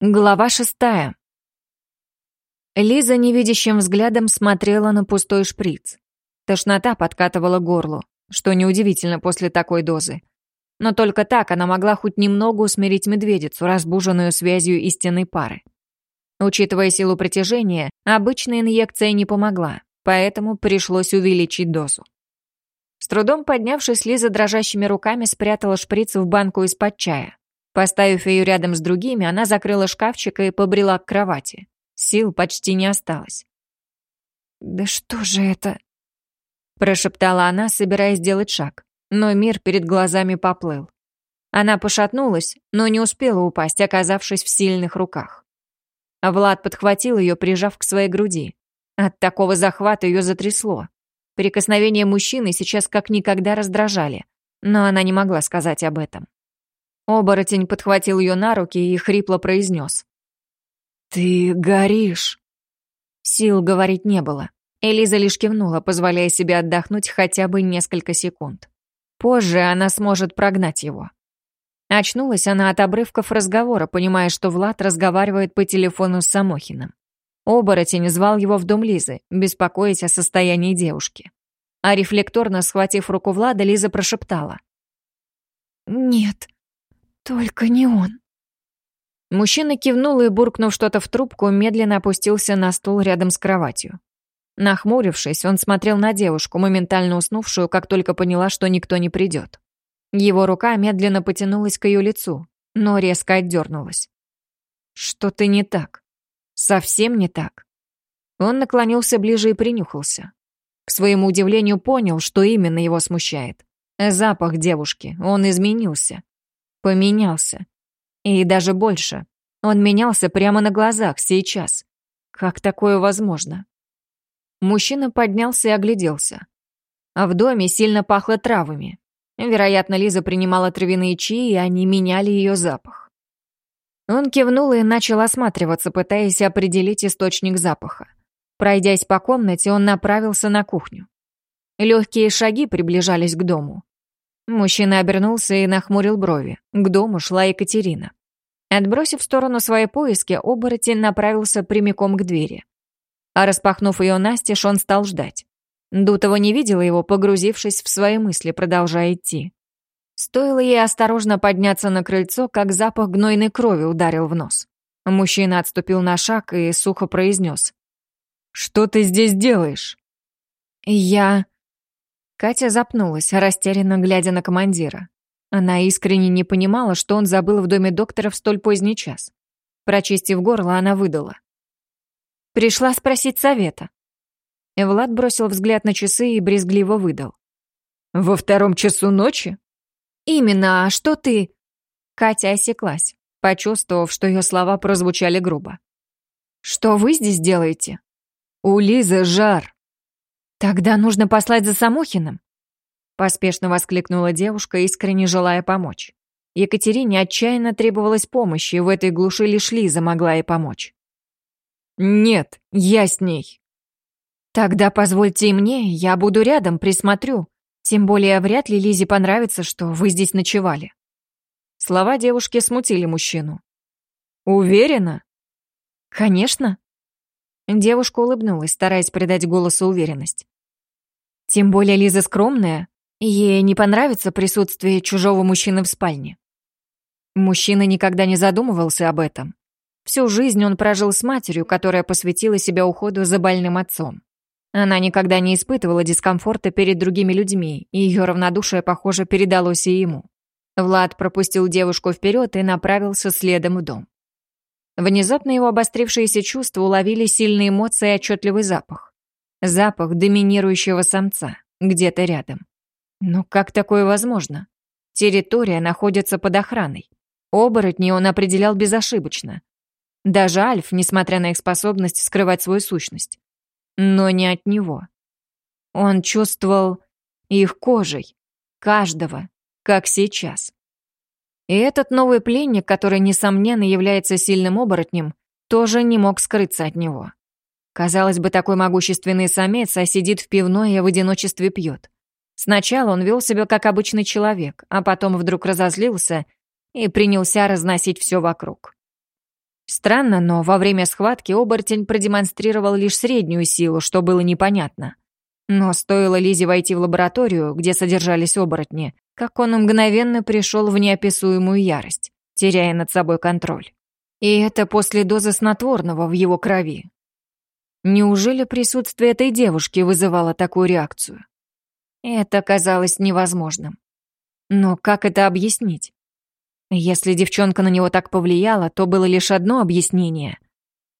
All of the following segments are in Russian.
Глава шестая. Лиза невидящим взглядом смотрела на пустой шприц. Тошнота подкатывала горло, что неудивительно после такой дозы. Но только так она могла хоть немного усмирить медведицу, разбуженную связью истинной пары. Учитывая силу притяжения, обычная инъекция не помогла, поэтому пришлось увеличить дозу. С трудом поднявшись, Лиза дрожащими руками спрятала шприц в банку из-под чая. Поставив ее рядом с другими, она закрыла шкафчик и побрела к кровати. Сил почти не осталось. «Да что же это?» Прошептала она, собираясь сделать шаг, но мир перед глазами поплыл. Она пошатнулась, но не успела упасть, оказавшись в сильных руках. Влад подхватил ее, прижав к своей груди. От такого захвата ее затрясло. Прикосновения мужчины сейчас как никогда раздражали, но она не могла сказать об этом. Оборотень подхватил ее на руки и хрипло произнес. «Ты горишь!» Сил говорить не было. Элиза лишь кивнула, позволяя себе отдохнуть хотя бы несколько секунд. Позже она сможет прогнать его. Очнулась она от обрывков разговора, понимая, что Влад разговаривает по телефону с Самохиным. Оборотень звал его в дом Лизы, беспокоясь о состоянии девушки. А рефлекторно схватив руку Влада, Лиза прошептала. «Нет, только не он. Мужчина кивнул и, буркнув что-то в трубку, медленно опустился на стул рядом с кроватью. Нахмурившись, он смотрел на девушку, моментально уснувшую, как только поняла, что никто не придет. Его рука медленно потянулась к ее лицу, но резко отдернулась. Что-то не так. Совсем не так. Он наклонился ближе и принюхался. К своему удивлению понял, что именно его смущает. Запах девушки. Он изменился. Поменялся. И даже больше. Он менялся прямо на глазах сейчас. Как такое возможно? Мужчина поднялся и огляделся. А в доме сильно пахло травами. Вероятно, Лиза принимала травяные чаи, и они меняли ее запах. Он кивнул и начал осматриваться, пытаясь определить источник запаха. Пройдясь по комнате, он направился на кухню. Легкие шаги приближались к дому. Мужчина обернулся и нахмурил брови. К дому шла Екатерина. Отбросив в сторону свои поиски, оборотень направился прямиком к двери. А распахнув ее настежь, он стал ждать. Дутова не видела его, погрузившись в свои мысли, продолжая идти. Стоило ей осторожно подняться на крыльцо, как запах гнойной крови ударил в нос. Мужчина отступил на шаг и сухо произнес. «Что ты здесь делаешь?» «Я...» Катя запнулась, растерянно глядя на командира. Она искренне не понимала, что он забыл в доме доктора в столь поздний час. Прочистив горло, она выдала. «Пришла спросить совета». Влад бросил взгляд на часы и брезгливо выдал. «Во втором часу ночи?» «Именно, а что ты...» Катя осеклась, почувствовав, что ее слова прозвучали грубо. «Что вы здесь делаете?» «У Лизы жар», «Тогда нужно послать за Самохиным!» Поспешно воскликнула девушка, искренне желая помочь. Екатерине отчаянно требовалась помощь, и в этой глуши лишь Лиза могла ей помочь. «Нет, я с ней». «Тогда позвольте и мне, я буду рядом, присмотрю. Тем более вряд ли Лизе понравится, что вы здесь ночевали». Слова девушки смутили мужчину. «Уверена?» «Конечно», Девушка улыбнулась, стараясь придать голосу уверенность. Тем более Лиза скромная, ей не понравится присутствие чужого мужчины в спальне. Мужчина никогда не задумывался об этом. Всю жизнь он прожил с матерью, которая посвятила себя уходу за больным отцом. Она никогда не испытывала дискомфорта перед другими людьми, и ее равнодушие, похоже, передалось и ему. Влад пропустил девушку вперед и направился следом в дом. Внезапно его обострившиеся чувства уловили сильные эмоции и отчетливый запах. Запах доминирующего самца, где-то рядом. Но как такое возможно? Территория находится под охраной. Оборотни он определял безошибочно. Даже Альф, несмотря на их способность скрывать свою сущность. Но не от него. Он чувствовал их кожей, каждого, как сейчас. И этот новый пленник, который, несомненно, является сильным оборотнем, тоже не мог скрыться от него. Казалось бы, такой могущественный самец, а сидит в пивной и в одиночестве пьет. Сначала он вел себя как обычный человек, а потом вдруг разозлился и принялся разносить все вокруг. Странно, но во время схватки оборотень продемонстрировал лишь среднюю силу, что было непонятно. Но стоило Лизе войти в лабораторию, где содержались оборотни, как он мгновенно пришел в неописуемую ярость, теряя над собой контроль. И это после дозы снотворного в его крови. Неужели присутствие этой девушки вызывало такую реакцию? Это казалось невозможным. Но как это объяснить? Если девчонка на него так повлияла, то было лишь одно объяснение.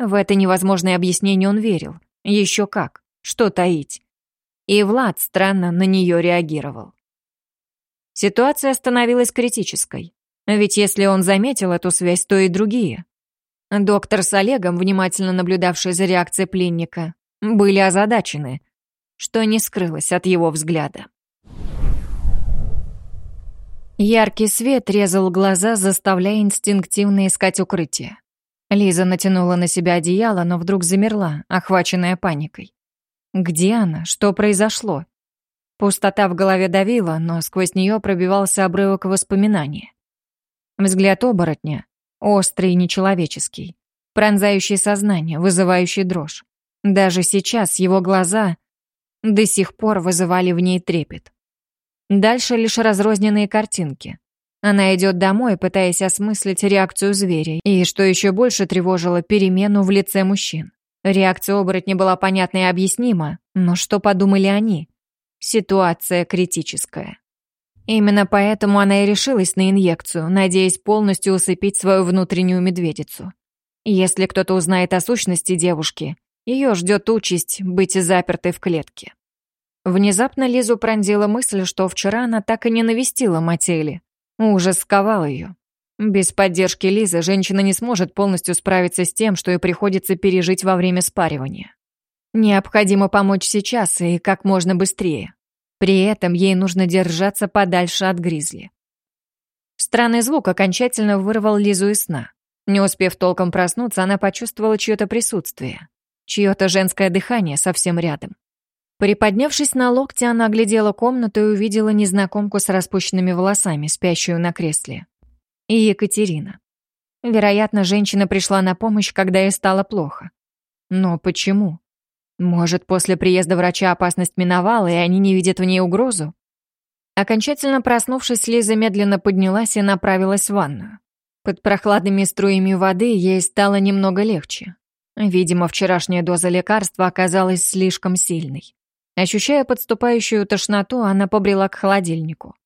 В это невозможное объяснение он верил. Еще как. Что таить? И Влад странно на нее реагировал. Ситуация становилась критической. Ведь если он заметил эту связь, то и другие. Доктор с Олегом, внимательно наблюдавший за реакцией пленника, были озадачены, что не скрылось от его взгляда. Яркий свет резал глаза, заставляя инстинктивно искать укрытие. Лиза натянула на себя одеяло, но вдруг замерла, охваченная паникой. Где она? Что произошло? Пустота в голове давила, но сквозь нее пробивался обрывок воспоминания. Взгляд оборотня, острый и нечеловеческий, пронзающий сознание, вызывающий дрожь. Даже сейчас его глаза до сих пор вызывали в ней трепет. Дальше лишь разрозненные картинки. Она идет домой, пытаясь осмыслить реакцию зверя, и, что еще больше тревожило, перемену в лице мужчин. Реакция оборотня была понятна и объяснима, но что подумали они? Ситуация критическая. Именно поэтому она и решилась на инъекцию, надеясь полностью усыпить свою внутреннюю медведицу. Если кто-то узнает о сущности девушки, ее ждет участь быть запертой в клетке. Внезапно Лизу пронзила мысль, что вчера она так и не навестила Мателли. Ужас сковал ее. Без поддержки Лизы женщина не сможет полностью справиться с тем, что ей приходится пережить во время спаривания. Необходимо помочь сейчас и как можно быстрее. При этом ей нужно держаться подальше от Гризли. Странный звук окончательно вырвал Лизу из сна. Не успев толком проснуться, она почувствовала чье-то присутствие. Чье-то женское дыхание совсем рядом. Приподнявшись на локте, она оглядела комнату и увидела незнакомку с распущенными волосами, спящую на кресле и Екатерина. Вероятно, женщина пришла на помощь, когда ей стало плохо. Но почему? Может, после приезда врача опасность миновала, и они не видят в ней угрозу? Окончательно проснувшись, Лиза медленно поднялась и направилась в ванную. Под прохладными струями воды ей стало немного легче. Видимо, вчерашняя доза лекарства оказалась слишком сильной. Ощущая подступающую тошноту, она побрела к холодильнику.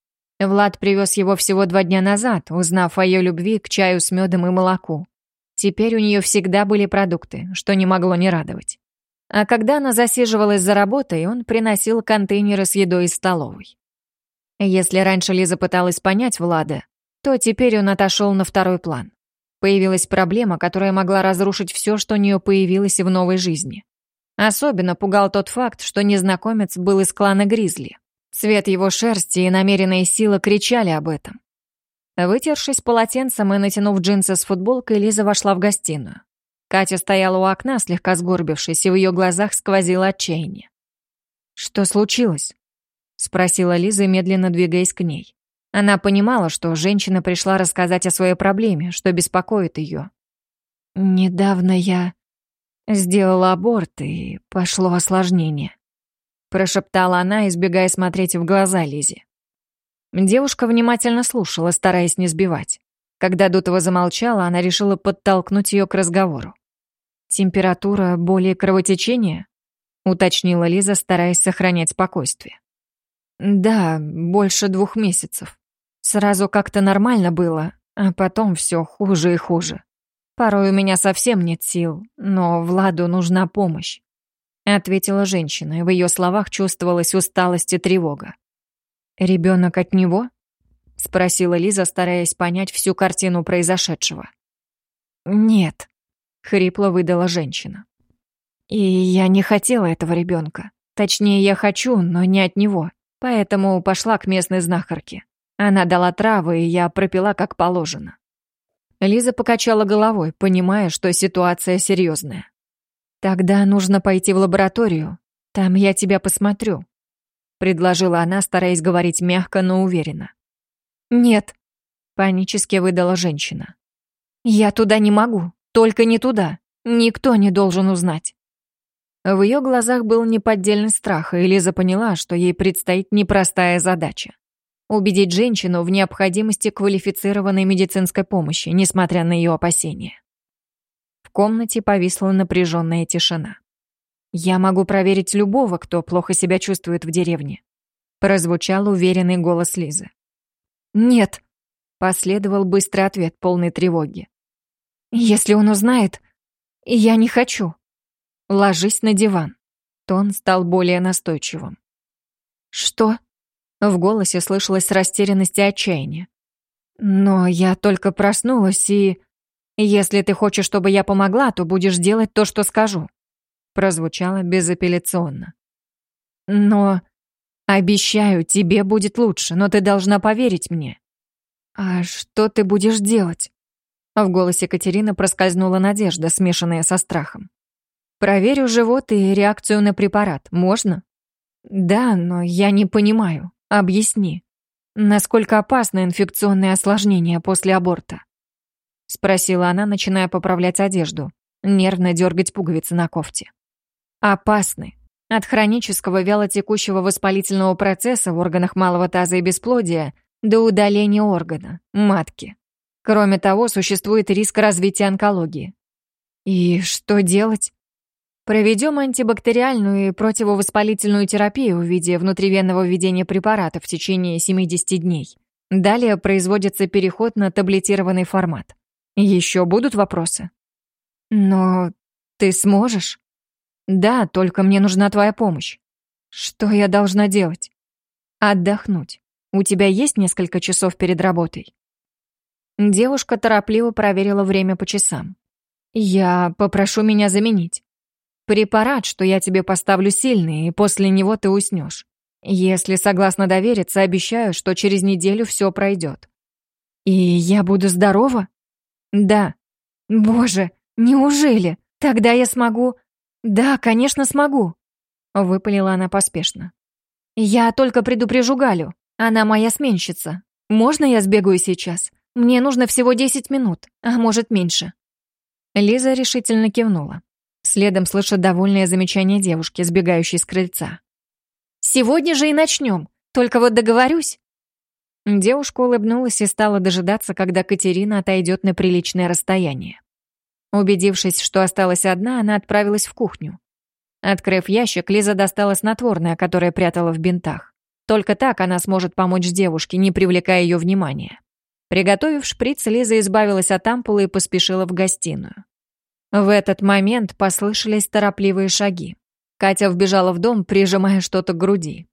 Влад привез его всего два дня назад, узнав о ее любви к чаю с медом и молоку. Теперь у нее всегда были продукты, что не могло не радовать. А когда она засиживалась за работой, он приносил контейнеры с едой из столовой. Если раньше Лиза пыталась понять Влада, то теперь он отошел на второй план. Появилась проблема, которая могла разрушить все, что у нее появилось в новой жизни. Особенно пугал тот факт, что незнакомец был из клана Гризли. Цвет его шерсти и намеренные силы кричали об этом. Вытершись полотенцем и натянув джинсы с футболкой, Лиза вошла в гостиную. Катя стояла у окна, слегка сгорбившись, и в ее глазах сквозило отчаяние. «Что случилось?» — спросила Лиза, медленно двигаясь к ней. Она понимала, что женщина пришла рассказать о своей проблеме, что беспокоит ее. «Недавно я сделала аборт, и пошло осложнение прошептала она, избегая смотреть в глаза Лизе. Девушка внимательно слушала, стараясь не сбивать. Когда Дутова замолчала, она решила подтолкнуть ее к разговору. «Температура, более кровотечения?» — уточнила Лиза, стараясь сохранять спокойствие. «Да, больше двух месяцев. Сразу как-то нормально было, а потом все хуже и хуже. Порой у меня совсем нет сил, но Владу нужна помощь ответила женщина, и в ее словах чувствовалась усталость и тревога. «Ребенок от него?» — спросила Лиза, стараясь понять всю картину произошедшего. «Нет», — хрипло выдала женщина. «И я не хотела этого ребенка. Точнее, я хочу, но не от него. Поэтому пошла к местной знахарке. Она дала травы, и я пропила как положено». Лиза покачала головой, понимая, что ситуация серьезная. «Тогда нужно пойти в лабораторию. Там я тебя посмотрю», — предложила она, стараясь говорить мягко, но уверенно. «Нет», — панически выдала женщина. «Я туда не могу. Только не туда. Никто не должен узнать. В ее глазах был неподдельный страх, и Лиза поняла, что ей предстоит непростая задача. Убедить женщину в необходимости квалифицированной медицинской помощи, несмотря на ее опасения. В комнате повисла напряженная тишина. «Я могу проверить любого, кто плохо себя чувствует в деревне», прозвучал уверенный голос Лизы. «Нет», — последовал быстрый ответ, полной тревоги. «Если он узнает, я не хочу». «Ложись на диван». Тон стал более настойчивым. «Что?» В голосе слышалась растерянность и отчаяние. «Но я только проснулась, и... Если ты хочешь, чтобы я помогла, то будешь делать то, что скажу». Прозвучало безапелляционно. «Но... Обещаю, тебе будет лучше, но ты должна поверить мне». «А что ты будешь делать?» В голосе Катерины проскользнула надежда, смешанная со страхом. Проверю живот и реакцию на препарат. Можно? Да, но я не понимаю. Объясни. Насколько опасно инфекционное осложнение после аборта? Спросила она, начиная поправлять одежду, нервно дергать пуговицы на кофте. Опасны. От хронического вялотекущего воспалительного процесса в органах малого таза и бесплодия до удаления органа, матки. Кроме того, существует риск развития онкологии. И что делать? Проведем антибактериальную и противовоспалительную терапию в виде внутривенного введения препарата в течение 70 дней. Далее производится переход на таблетированный формат. Еще будут вопросы? Но ты сможешь? Да, только мне нужна твоя помощь. Что я должна делать? Отдохнуть. У тебя есть несколько часов перед работой? Девушка торопливо проверила время по часам. Я попрошу меня заменить. Препарат, что я тебе поставлю сильный, и после него ты уснешь. Если согласна довериться, обещаю, что через неделю все пройдет. И я буду здорова? Да. Боже, неужели? Тогда я смогу... Да, конечно, смогу. Выпалила она поспешно. Я только предупрежу Галю. Она моя сменщица. Можно я сбегаю сейчас? Мне нужно всего 10 минут, а может меньше. Лиза решительно кивнула. Следом слышит довольное замечание девушки, сбегающей с крыльца. «Сегодня же и начнем. Только вот договорюсь». Девушка улыбнулась и стала дожидаться, когда Катерина отойдет на приличное расстояние. Убедившись, что осталась одна, она отправилась в кухню. Открыв ящик, Лиза достала снотворное, которое прятала в бинтах. Только так она сможет помочь девушке, не привлекая ее внимания. Приготовив шприц, Лиза избавилась от ампулы и поспешила в гостиную. В этот момент послышались торопливые шаги. Катя вбежала в дом, прижимая что-то к груди.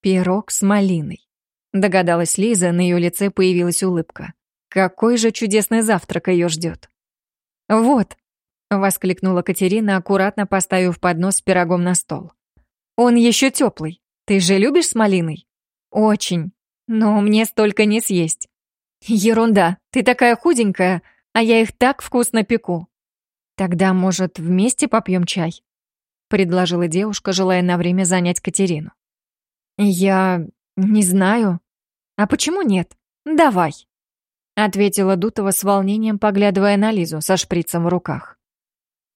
«Пирог с малиной», — догадалась Лиза, на ее лице появилась улыбка. «Какой же чудесный завтрак ее ждет!» «Вот», — воскликнула Катерина, аккуратно поставив поднос с пирогом на стол. «Он еще теплый. Ты же любишь с малиной?» «Очень. Но мне столько не съесть». «Ерунда. Ты такая худенькая, а я их так вкусно пеку. «Тогда, может, вместе попьем чай?» — предложила девушка, желая на время занять Катерину. «Я... не знаю. А почему нет? Давай!» — ответила Дутова с волнением, поглядывая на Лизу со шприцем в руках.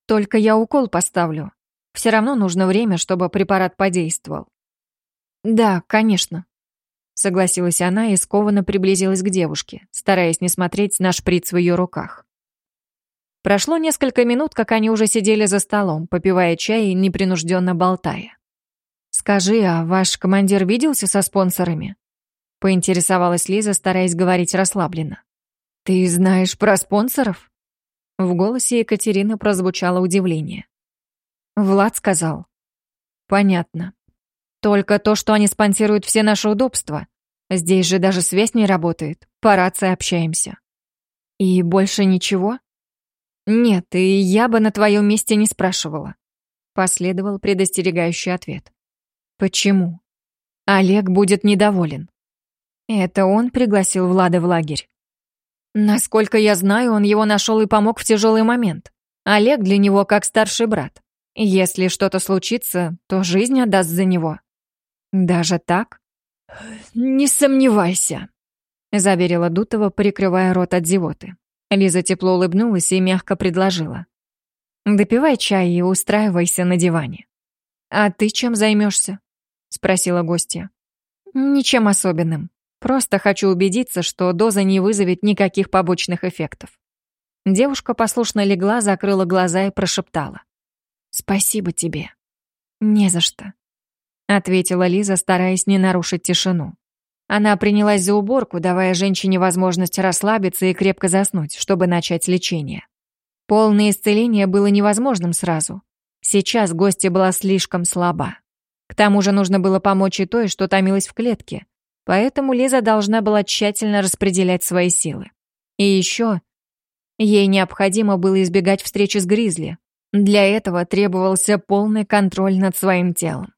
«Только я укол поставлю. Все равно нужно время, чтобы препарат подействовал». «Да, конечно», — согласилась она и скованно приблизилась к девушке, стараясь не смотреть на шприц в ее руках. Прошло несколько минут, как они уже сидели за столом, попивая чай и непринужденно болтая. «Скажи, а ваш командир виделся со спонсорами?» Поинтересовалась Лиза, стараясь говорить расслабленно. «Ты знаешь про спонсоров?» В голосе Екатерины прозвучало удивление. Влад сказал. «Понятно. Только то, что они спонсируют все наши удобства. Здесь же даже связь не работает. По рации общаемся». «И больше ничего?» «Нет, и я бы на твоем месте не спрашивала», — последовал предостерегающий ответ. «Почему?» Олег будет недоволен. Это он пригласил Влада в лагерь. Насколько я знаю, он его нашел и помог в тяжелый момент. Олег для него как старший брат. Если что-то случится, то жизнь отдаст за него. Даже так? Не сомневайся, заверила Дутова, прикрывая рот от зевоты. Лиза тепло улыбнулась и мягко предложила. «Допивай чай и устраивайся на диване». «А ты чем займешься?» — спросила гостья. «Ничем особенным. Просто хочу убедиться, что доза не вызовет никаких побочных эффектов». Девушка послушно легла, закрыла глаза и прошептала. «Спасибо тебе». «Не за что», — ответила Лиза, стараясь не нарушить тишину. Она принялась за уборку, давая женщине возможность расслабиться и крепко заснуть, чтобы начать лечение. Полное исцеление было невозможным сразу. Сейчас гостья была слишком слаба. К тому же нужно было помочь и той, что томилась в клетке. Поэтому Лиза должна была тщательно распределять свои силы. И еще ей необходимо было избегать встречи с Гризли. Для этого требовался полный контроль над своим телом.